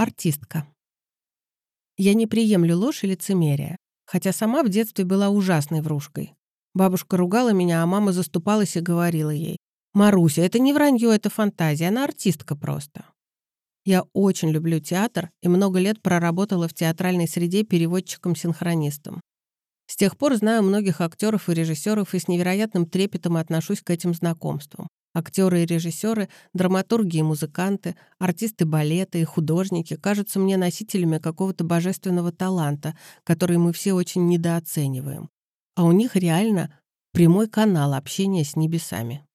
Артистка. Я не приемлю ложь и лицемерие, хотя сама в детстве была ужасной врушкой. Бабушка ругала меня, а мама заступалась и говорила ей, «Маруся, это не вранье, это фантазия, она артистка просто». Я очень люблю театр и много лет проработала в театральной среде переводчиком-синхронистом. С тех пор знаю многих актеров и режиссеров и с невероятным трепетом отношусь к этим знакомствам. Актеры и режиссеры, драматурги и музыканты, артисты балета и художники кажутся мне носителями какого-то божественного таланта, который мы все очень недооцениваем. А у них реально прямой канал общения с небесами.